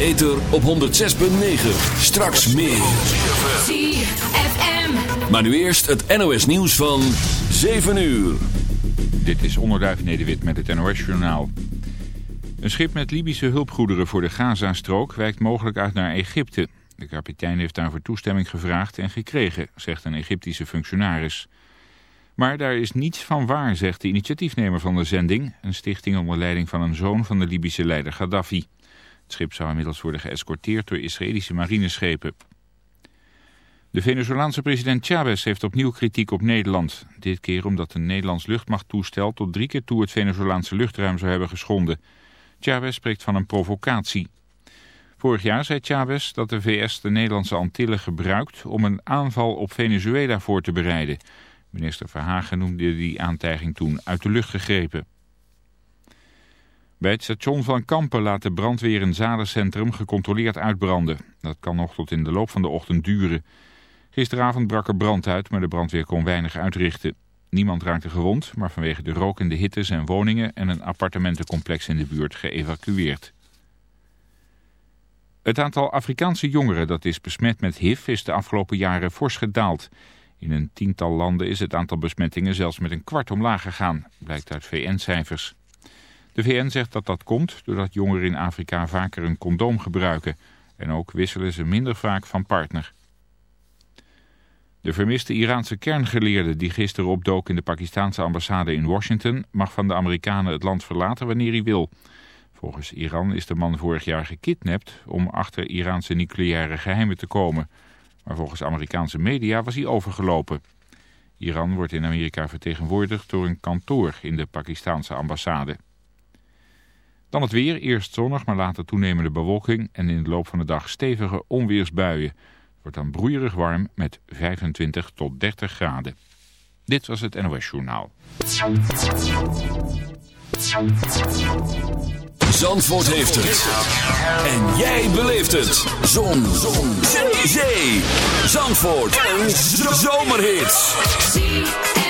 ether op 106.9. Straks meer. ZFM. Maar nu eerst het NOS nieuws van 7 uur. Dit is Onderduif Nederwit met het NOS-journaal. Een schip met Libische hulpgoederen voor de Gazastrook wijkt mogelijk uit naar Egypte. De kapitein heeft daarvoor toestemming gevraagd en gekregen, zegt een Egyptische functionaris. Maar daar is niets van waar, zegt de initiatiefnemer van de zending... een stichting onder leiding van een zoon van de Libische leider Gaddafi. Het schip zou inmiddels worden geëscorteerd door Israëlische marineschepen. De Venezolaanse president Chavez heeft opnieuw kritiek op Nederland. Dit keer omdat een Nederlands luchtmachttoestel tot drie keer toe het Venezolaanse luchtruim zou hebben geschonden. Chavez spreekt van een provocatie. Vorig jaar zei Chavez dat de VS de Nederlandse Antillen gebruikt om een aanval op Venezuela voor te bereiden. Minister Verhagen noemde die aantijging toen uit de lucht gegrepen. Bij het station van Kampen laat de brandweer een zadencentrum gecontroleerd uitbranden. Dat kan nog tot in de loop van de ochtend duren. Gisteravond brak er brand uit, maar de brandweer kon weinig uitrichten. Niemand raakte gewond, maar vanwege de rook en de hitte zijn woningen en een appartementencomplex in de buurt geëvacueerd. Het aantal Afrikaanse jongeren dat is besmet met HIV is de afgelopen jaren fors gedaald. In een tiental landen is het aantal besmettingen zelfs met een kwart omlaag gegaan, blijkt uit VN-cijfers. De VN zegt dat dat komt doordat jongeren in Afrika vaker een condoom gebruiken en ook wisselen ze minder vaak van partner. De vermiste Iraanse kerngeleerde die gisteren opdook in de Pakistanse ambassade in Washington mag van de Amerikanen het land verlaten wanneer hij wil. Volgens Iran is de man vorig jaar gekidnapt om achter Iraanse nucleaire geheimen te komen. Maar volgens Amerikaanse media was hij overgelopen. Iran wordt in Amerika vertegenwoordigd door een kantoor in de Pakistanse ambassade. Dan het weer, eerst zonnig, maar later toenemende bewolking en in de loop van de dag stevige onweersbuien. Het wordt dan broeierig warm met 25 tot 30 graden. Dit was het NOS Journaal. Zandvoort heeft het. En jij beleeft het. Zon. Zon. Zee. Zandvoort. Een zomerhit.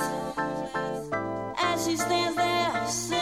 As she stands there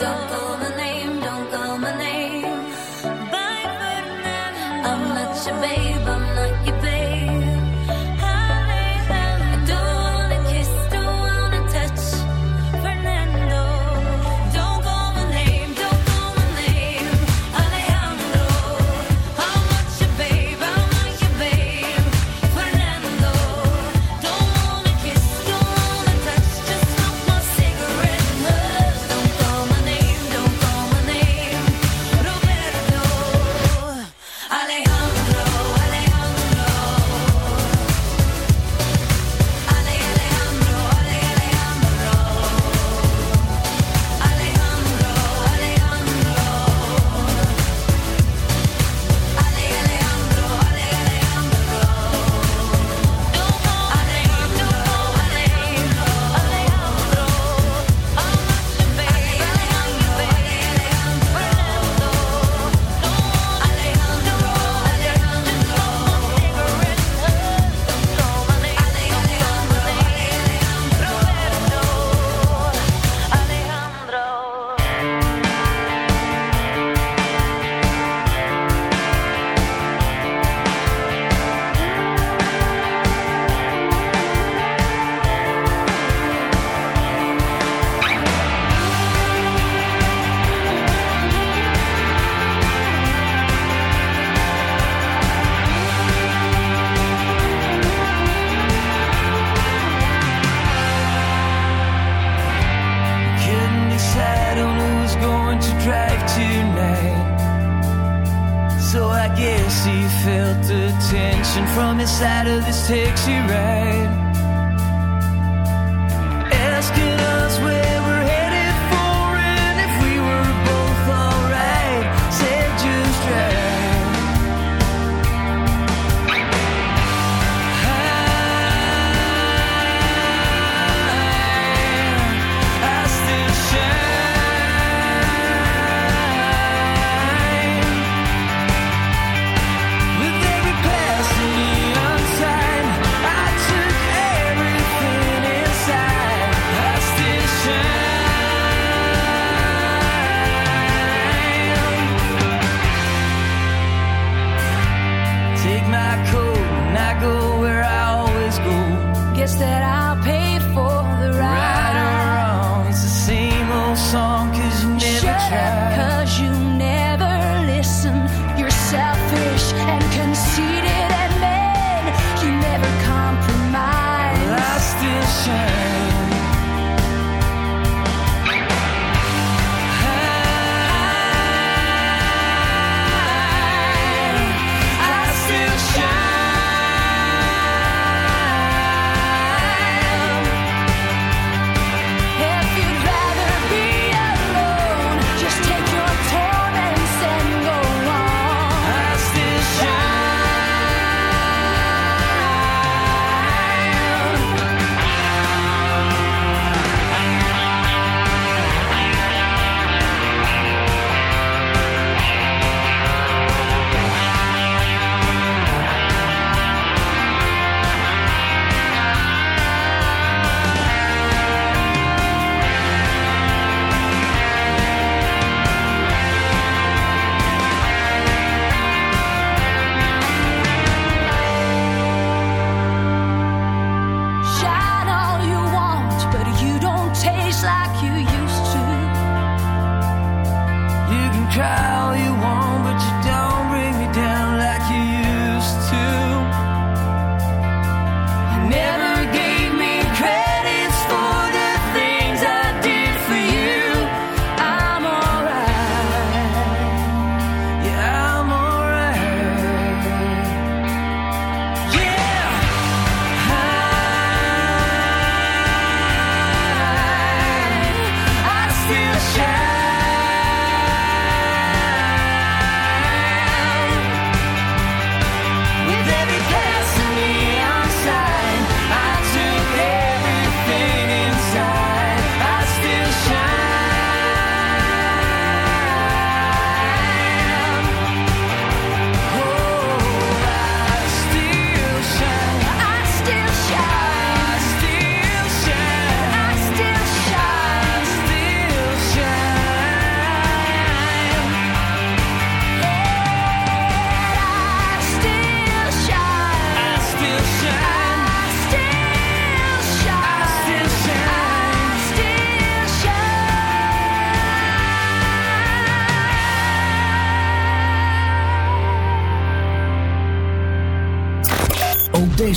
done. this out of this taxi ride.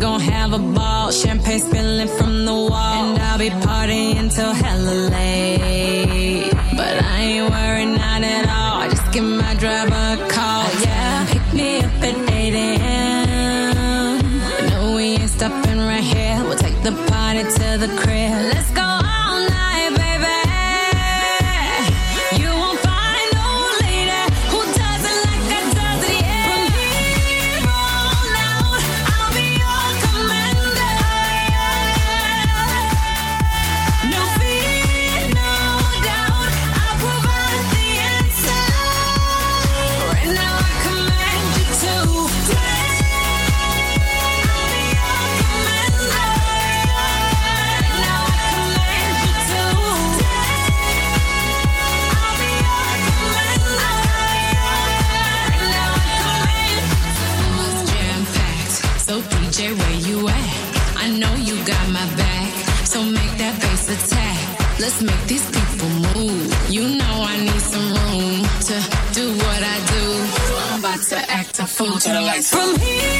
Gonna have a ball. Champagne spilling to the lights. From here.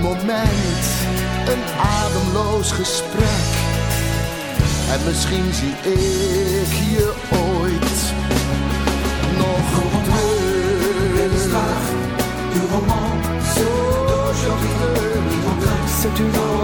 mooi moment, een ademloos gesprek. En misschien zie ik je ooit nog terug. Roman, d'aujourd'hui. C'est une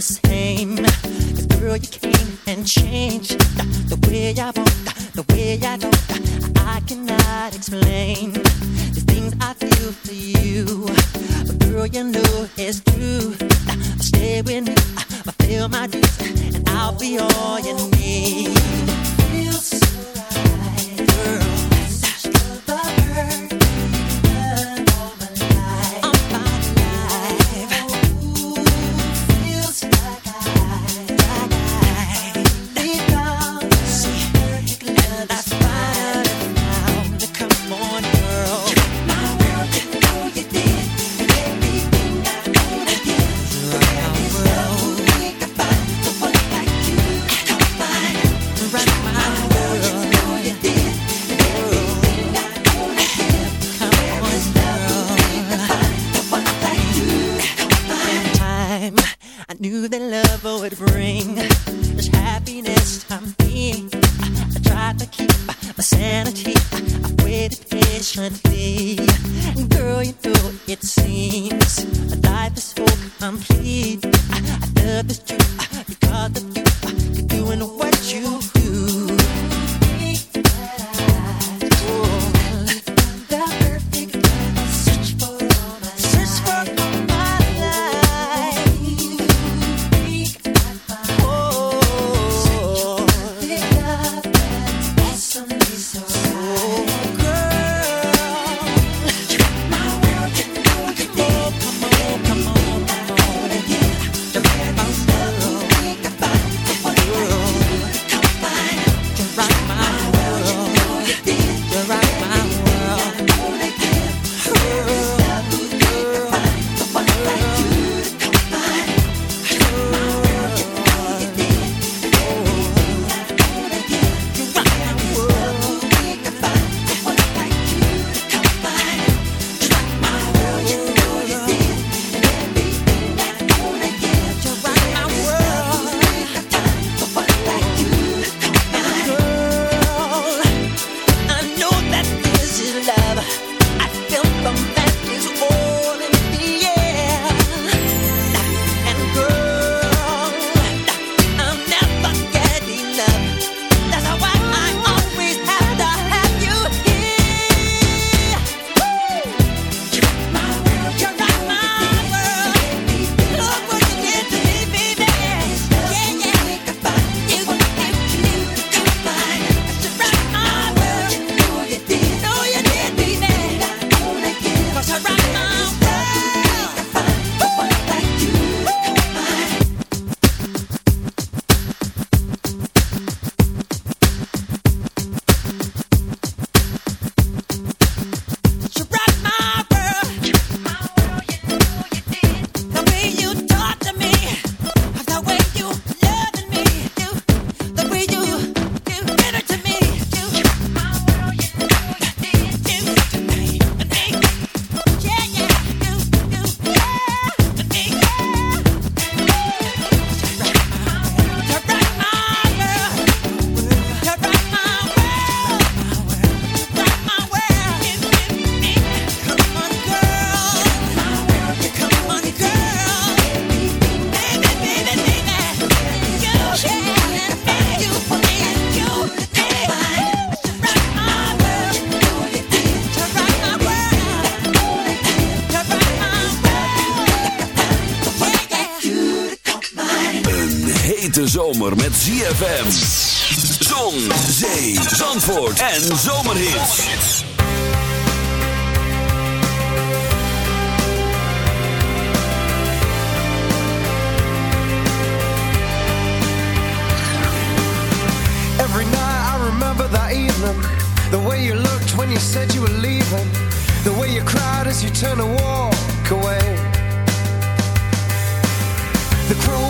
be the zomer met ZFM. Zon, zee, zandvoort en zomerhits. Every night I remember that evening. The way you looked when you said you were leaving. The way you cried as you turned to walk away. The cruel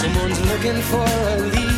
Someone's looking for a lead.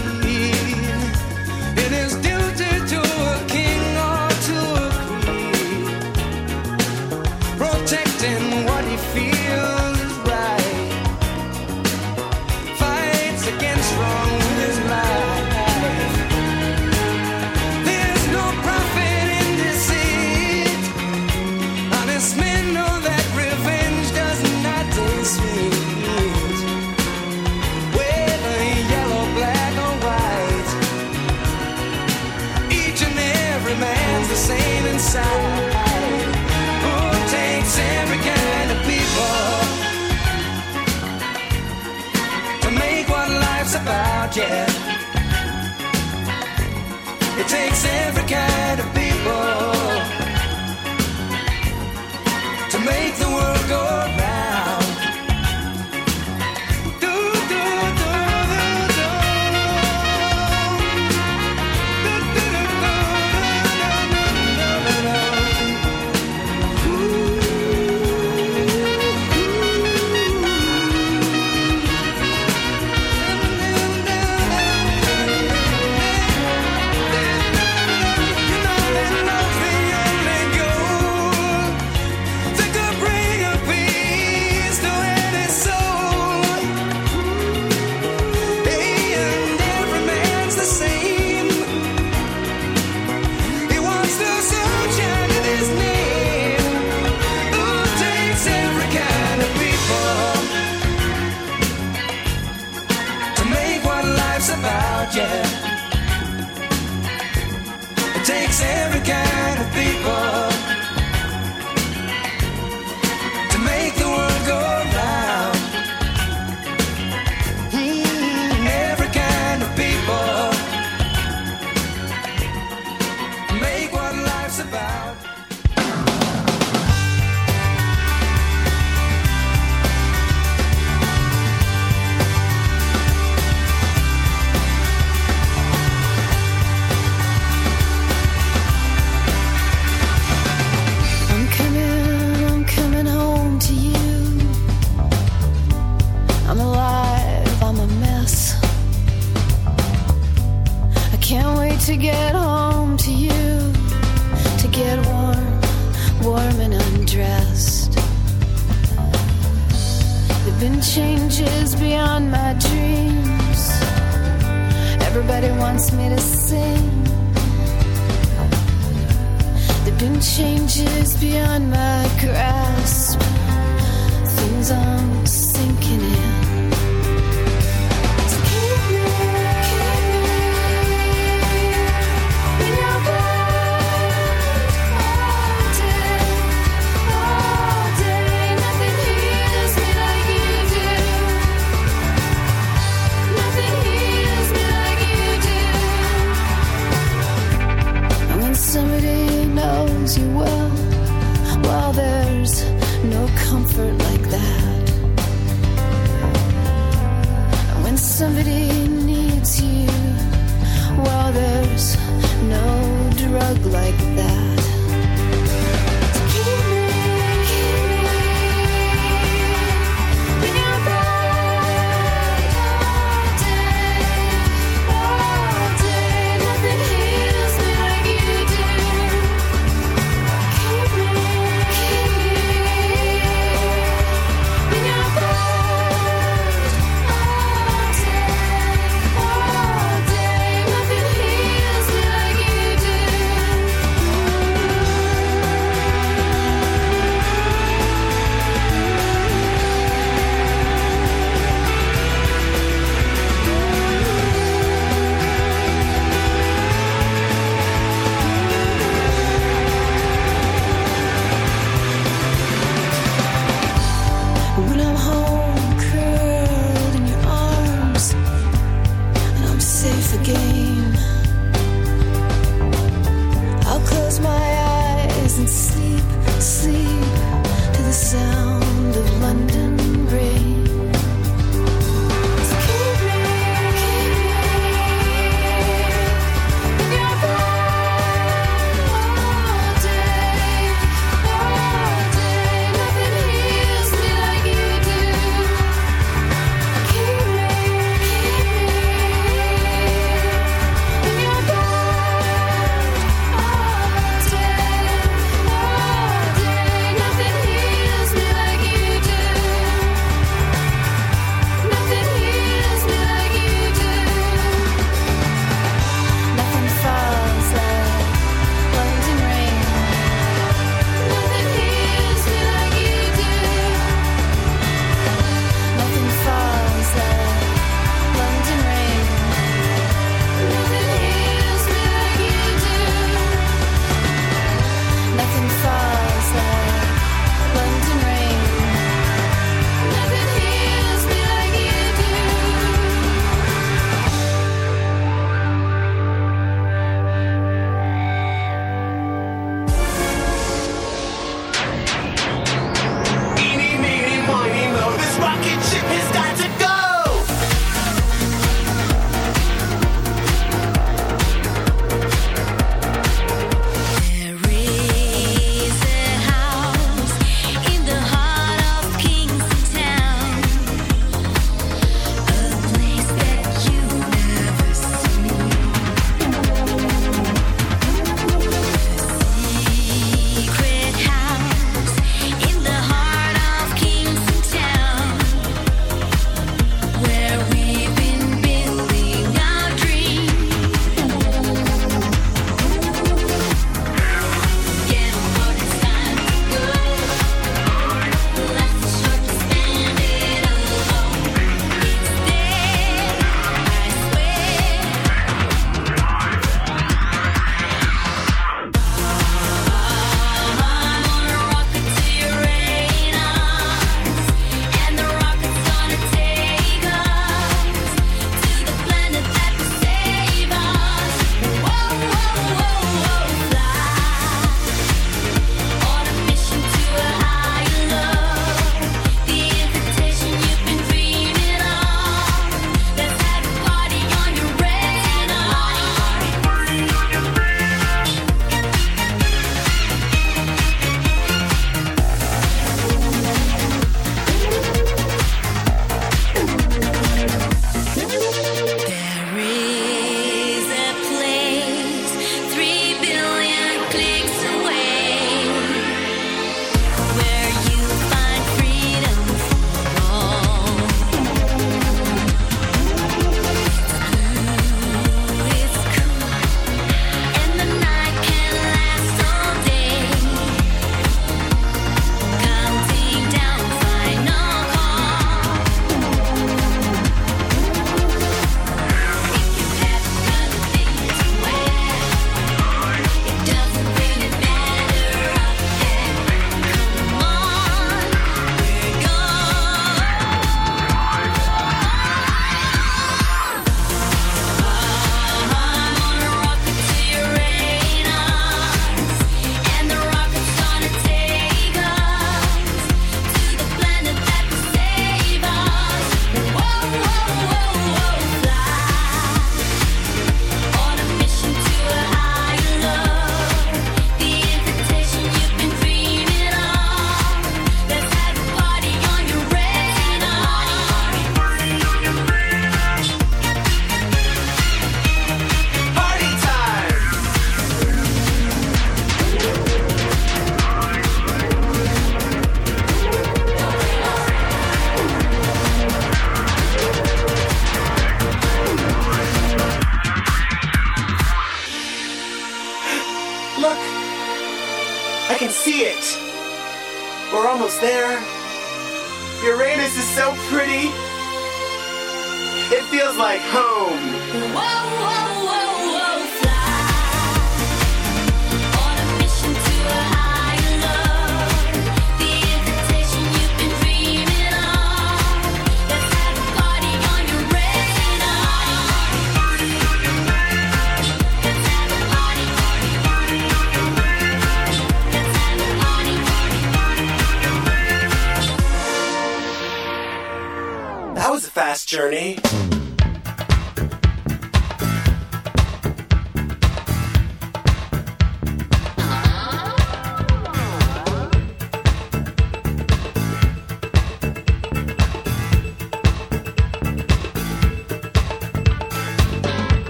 Journey.